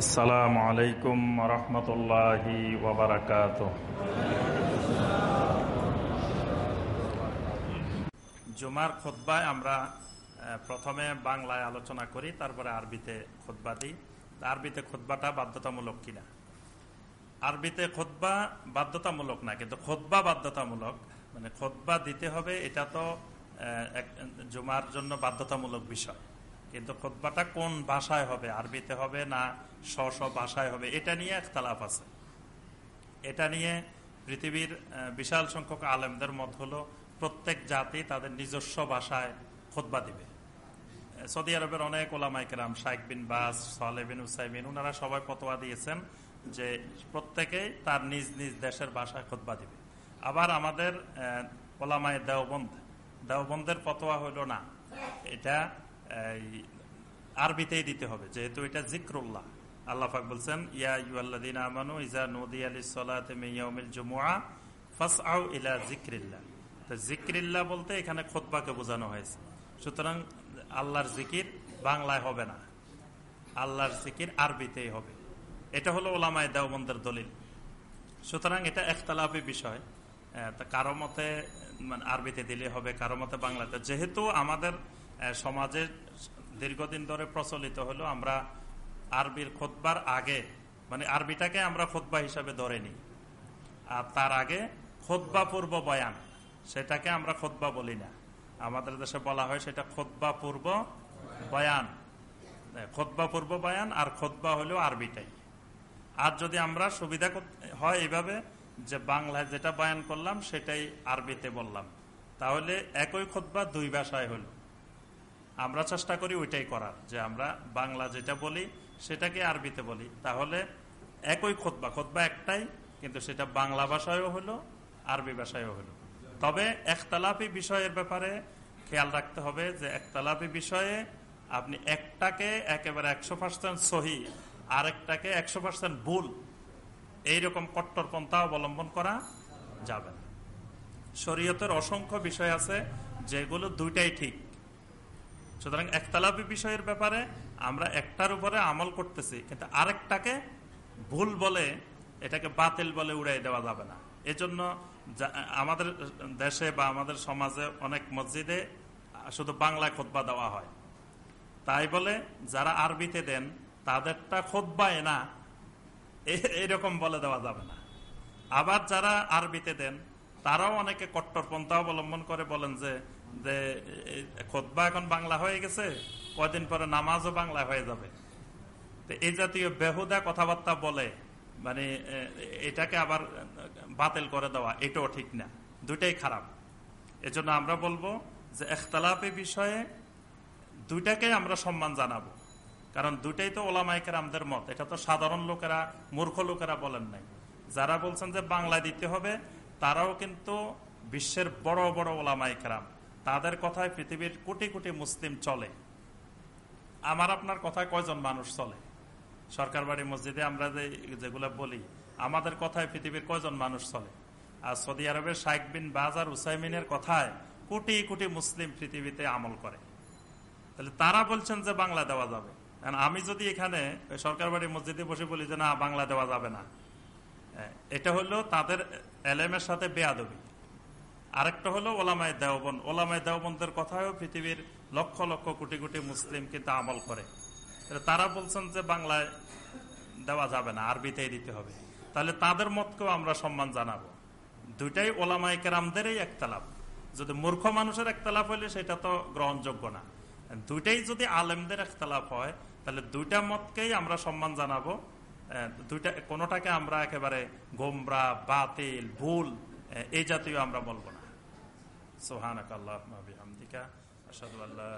আসসালামু আলাইকুম রহমতুল্লাহি ওবরাকাত জুমার খোদ্বায় আমরা প্রথমে বাংলায় আলোচনা করি, তারপরে আরবিতে খোদ্বা দিই। আরবিতে খোদ্বাটা বাধ্যতামূলক কিনা? আরবিতে খোদ্বা বাধ্যতামূলক না, কিন্তু খোদ্বা বাধ্যতামূলক মানে খোদ্বা দিতে হবে, এটা তো জুমার জন্য বাধ্যতামূলক বিষয়। কিন্তু খোদ্বাটা কোন ভাষায় হবে? আরবিতে হবে না স্ব ভাষায় হবে? এটা নিয়ে একতালাফ আছে। এটা নিয়ে পৃথিবীর বিশাল সংখ্যক আলেমদের মত হলো প্রত্যেক জাতি তাদের নিজস্ব ভাষায় খোদ্বা দিবে। সৌদি আরবের অনেক ওলামাইকেরাম শাইক বিন বাস সালে বিন উসাইবিন ওনারা সবাই ফতোয়া দিয়েছেন যে প্রত্যেকেই তার নিজ নিজ দেশের ভাষায় খোদ্বা দিবে। আবার আমাদের ওলামায় দেওবন্দ, দেওবন্দের ফতোয়া হইল না। এটা আরবিতেই দিতে হবে, যেহেতু এটা জিক্রুল্লাহ। আল্লাহ পাক বলছেন, ইয়া ইউআল্লাদিন আমানু ইজা নদী আলী সালাতে মিয়াউমিল জুমুআ ফাসআউ ইলা জিক্রিল্লাহ তো জিক্রিল্লাহ বলতে এখানে খোতবাকে বোঝানো হয়েছে। সুতরাং আল্লাহর জিকির বাংলায় হবে না, আল্লাহর জিকির আরবিতেই হবে। এটা হলো ওলামায় দেওবন্দের দলিল। সুতরাং এটা একতলাফি বিষয়। তা কারও মতে মানে আরবিতে দিলে হবে, কারও মতে বাংলাতে। যেহেতু আমাদের সমাজে দীর্ঘদিন ধরে প্রচলিত হলো, আমরা আরবির খোদবার আগে মানে আরবিটাকে আমরা খোদবা হিসাবে ধরে নিই আর তার আগে খোদবা পূর্ব বয়ান, সেটাকে আমরা খোদবা বলি না। আমাদের দেশে বলা হয় সেটা খোদবা পূর্ব বয়ান। খোদবা পূর্ব বয়ান আর খোদবা হলো আরবিটাই। আর যদি আমরা সুবিধা হয় এইভাবে যে বাংলায় যেটা বয়ান করলাম, সেটাই আরবিতে বললাম। তাহলে একই খোদবা দুই ভাষায় হলো। আমরা চেষ্টা করি ওইটাই করার, যে আমরা বাংলা যেটা বলি, সেটাকে আরবিতে বলি। তাহলে একই খোদবা খোদবা একটাই, কিন্তু সেটা বাংলা ভাষায়ও হলো, আরবি ভাষায়ও হলো। তবে একতলাপি বিষয়ের ব্যাপারে খেয়াল রাখতে হবে যে একতলাপি বিষয়ে আপনি একটাকে একেবারে একশো পার্সেন্ট সহি, আরেকটাকে একশো পার্সেন্ট ভুল, এইরকম কট্টরপন্থা অবলম্বন করা যাবে না। শরীয়তের অসংখ্য বিষয় আছে, যেগুলো দুইটাই ঠিক। সুতরাং একতলাপি বিষয়ের ব্যাপারে আমরা একটার উপরে আমল করতেছি, কিন্তু আরেকটাকে ভুল বলে, এটাকে বাতিল বলে উড়াই দেওয়া যাবে না। এজন্য আমাদের দেশে বা আমাদের সমাজে অনেক মসজিদে শুধু বাংলায় খোদবা দেওয়া হয়। তাই বলে যারা আরবিতে দেন, তাদেরটা খোদবায় না এরকম বলে দেওয়া যাবে না। আবার যারা আরবিতে দেন, তারাও অনেকে কট্টরপন্থা অবলম্বন করে বলেন যে যে খোদবা এখন বাংলা হয়ে গেছে কয়দিন পরে নামাজও বাংলা হয়ে যাবে। তো এই জাতীয় বেহুদা কথাবার্তা বলে মানে এটাকে আবার বাতিল করে দেওয়া, এটাও ঠিক না। দুইটাই খারাপ। এজন্য আমরা বলব যে এখতলাপি বিষয়ে দুইটাকে আমরা সম্মান জানাব। কারণ দুইটাই তো ওলামাইকের আমাদের মত। এটা তো সাধারণ লোকেরা, মূর্খ লোকেরা বলেন নাই। যারা বলছেন যে বাংলা দিতে হবে, তারাও কিন্তু বিশ্বের বড় বড় ওলামাইকেরাম তাদের কথায় পৃথিবীর কোটি কোটি মুসলিম চলে। আমার আপনার কথায় কয়জন মানুষ চলে? সরকার বাড়ি মসজিদে আমরা যে যেগুলো বলি, আমাদের কথায় পৃথিবীর কয়জন মানুষ চলে? আর সৌদি আরবের শাইক বিন বাজার উসাইমিনের কথায় কোটি কোটি মুসলিম পৃথিবীতে আমল করে। তাহলে তারা বলছেন যে বাংলা দেওয়া যাবে। আমি যদি এখানে সরকার বাড়ি মসজিদে বসে বলি যে না, বাংলা দেওয়া যাবে না। এটা হলো তাদের এলেমের সাথে বেয়াদবি। আরেকটা হলো ওলামায় দেওবন ওলামায় দেওবন্দের কথায়ও পৃথিবীর লক্ষ লক্ষ কোটি কোটি মুসলিম কিন্তু আমল করে। তারা বলছেন যে বাংলায় দেওয়া যাবে না, আরবিতেই দিতে হবে। তাহলে তাদের মতকেও আমরা সম্মান জানাব। দুইটাই ওলামাই কেরামদেরই একতলাপ। যদি মূর্খ মানুষের একতলাপ হইলে সেটা তো গ্রহণযোগ্য না। দুইটাই যদি আলেমদের একতলাপ হয়, তাহলে দুইটা মতকেই আমরা সম্মান জানাব। দুইটা, কোনোটাকে আমরা একেবারে গোমরা, বাতিল, ভুল এই জাতীয় আমরা বলব না। সোহানাক আল্লাহ বিহামদিকা আসাদু আল্লাহ